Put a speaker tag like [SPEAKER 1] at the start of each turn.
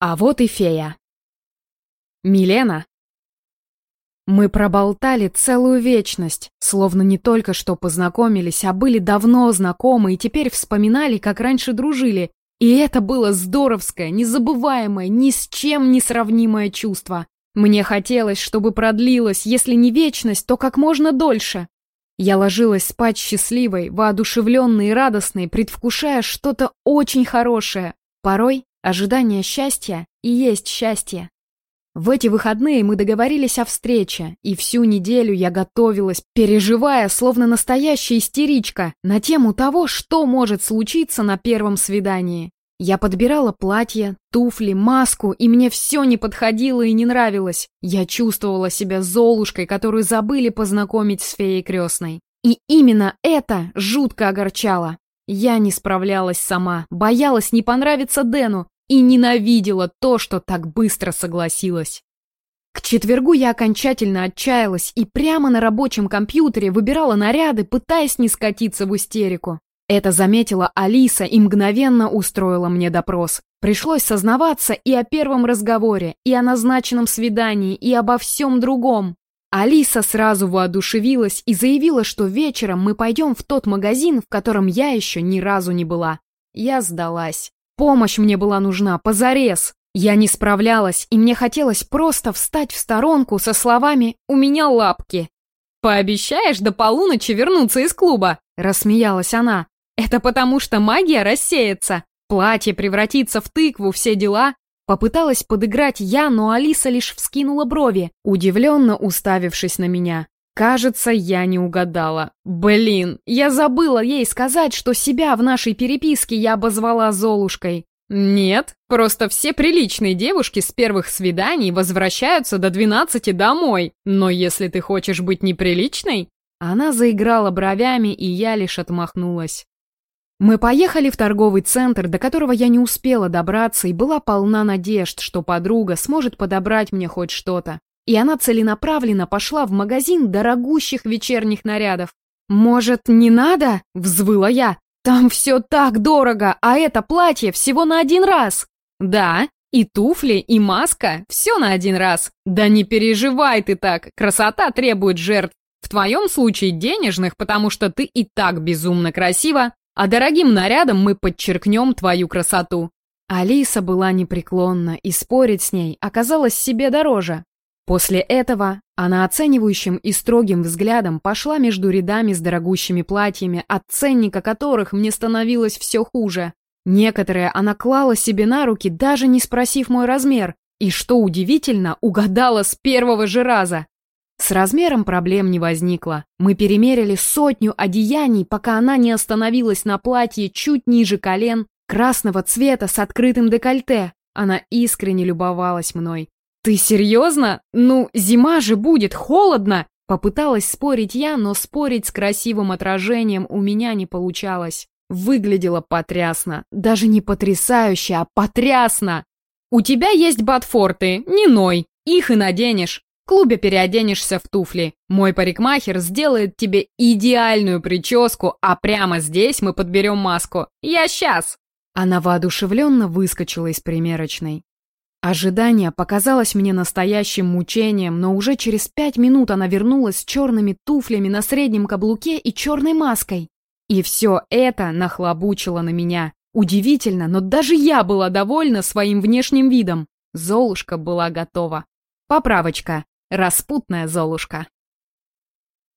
[SPEAKER 1] А вот и фея. Милена. Мы проболтали целую вечность, словно не только что познакомились, а были давно знакомы и теперь вспоминали, как раньше дружили. И это было здоровское, незабываемое, ни с чем не сравнимое чувство. Мне хотелось, чтобы продлилось, если не вечность, то как можно дольше. Я ложилась спать счастливой, воодушевленной и радостной, предвкушая что-то очень хорошее. Порой Ожидание счастья и есть счастье. В эти выходные мы договорились о встрече, и всю неделю я готовилась, переживая, словно настоящая истеричка, на тему того, что может случиться на первом свидании. Я подбирала платье, туфли, маску, и мне все не подходило и не нравилось. Я чувствовала себя золушкой, которую забыли познакомить с феей крестной. И именно это жутко огорчало. Я не справлялась сама, боялась не понравиться Дэну и ненавидела то, что так быстро согласилась. К четвергу я окончательно отчаялась и прямо на рабочем компьютере выбирала наряды, пытаясь не скатиться в истерику. Это заметила Алиса и мгновенно устроила мне допрос. Пришлось сознаваться и о первом разговоре, и о назначенном свидании, и обо всем другом. Алиса сразу воодушевилась и заявила, что вечером мы пойдем в тот магазин, в котором я еще ни разу не была. Я сдалась. Помощь мне была нужна, позарез. Я не справлялась, и мне хотелось просто встать в сторонку со словами «У меня лапки». «Пообещаешь до полуночи вернуться из клуба?» – рассмеялась она. «Это потому что магия рассеется. Платье превратится в тыкву, все дела. Попыталась подыграть я, но Алиса лишь вскинула брови, удивленно уставившись на меня. Кажется, я не угадала. Блин, я забыла ей сказать, что себя в нашей переписке я обозвала Золушкой. Нет, просто все приличные девушки с первых свиданий возвращаются до двенадцати домой. Но если ты хочешь быть неприличной... Она заиграла бровями, и я лишь отмахнулась. Мы поехали в торговый центр, до которого я не успела добраться, и была полна надежд, что подруга сможет подобрать мне хоть что-то. И она целенаправленно пошла в магазин дорогущих вечерних нарядов. «Может, не надо?» — взвыла я. «Там все так дорого, а это платье всего на один раз!» «Да, и туфли, и маска, все на один раз. Да не переживай ты так, красота требует жертв. В твоем случае денежных, потому что ты и так безумно красива, а дорогим нарядом мы подчеркнем твою красоту». Алиса была непреклонна, и спорить с ней оказалось себе дороже. После этого она оценивающим и строгим взглядом пошла между рядами с дорогущими платьями, от ценника которых мне становилось все хуже. Некоторые она клала себе на руки, даже не спросив мой размер, и, что удивительно, угадала с первого же раза. С размером проблем не возникло. Мы перемерили сотню одеяний, пока она не остановилась на платье чуть ниже колен, красного цвета с открытым декольте. Она искренне любовалась мной. «Ты серьезно? Ну, зима же будет, холодно!» Попыталась спорить я, но спорить с красивым отражением у меня не получалось. Выглядело потрясно. Даже не потрясающе, а потрясно! «У тебя есть ботфорты, не ной, их и наденешь клубе переоденешься в туфли. Мой парикмахер сделает тебе идеальную прическу, а прямо здесь мы подберем маску. Я сейчас!» Она воодушевленно выскочила из примерочной. Ожидание показалось мне настоящим мучением, но уже через пять минут она вернулась с черными туфлями на среднем каблуке и черной маской. И все это нахлобучило на меня. Удивительно, но даже я была довольна своим внешним видом. Золушка была готова. Поправочка. Распутная Золушка.